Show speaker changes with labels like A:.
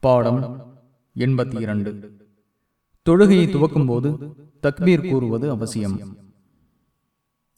A: பாடம் எண்பத்தி இரண்டு. தொழுகையை துவக்கும் போது தக்பீர் கூறுவது அவசியம்.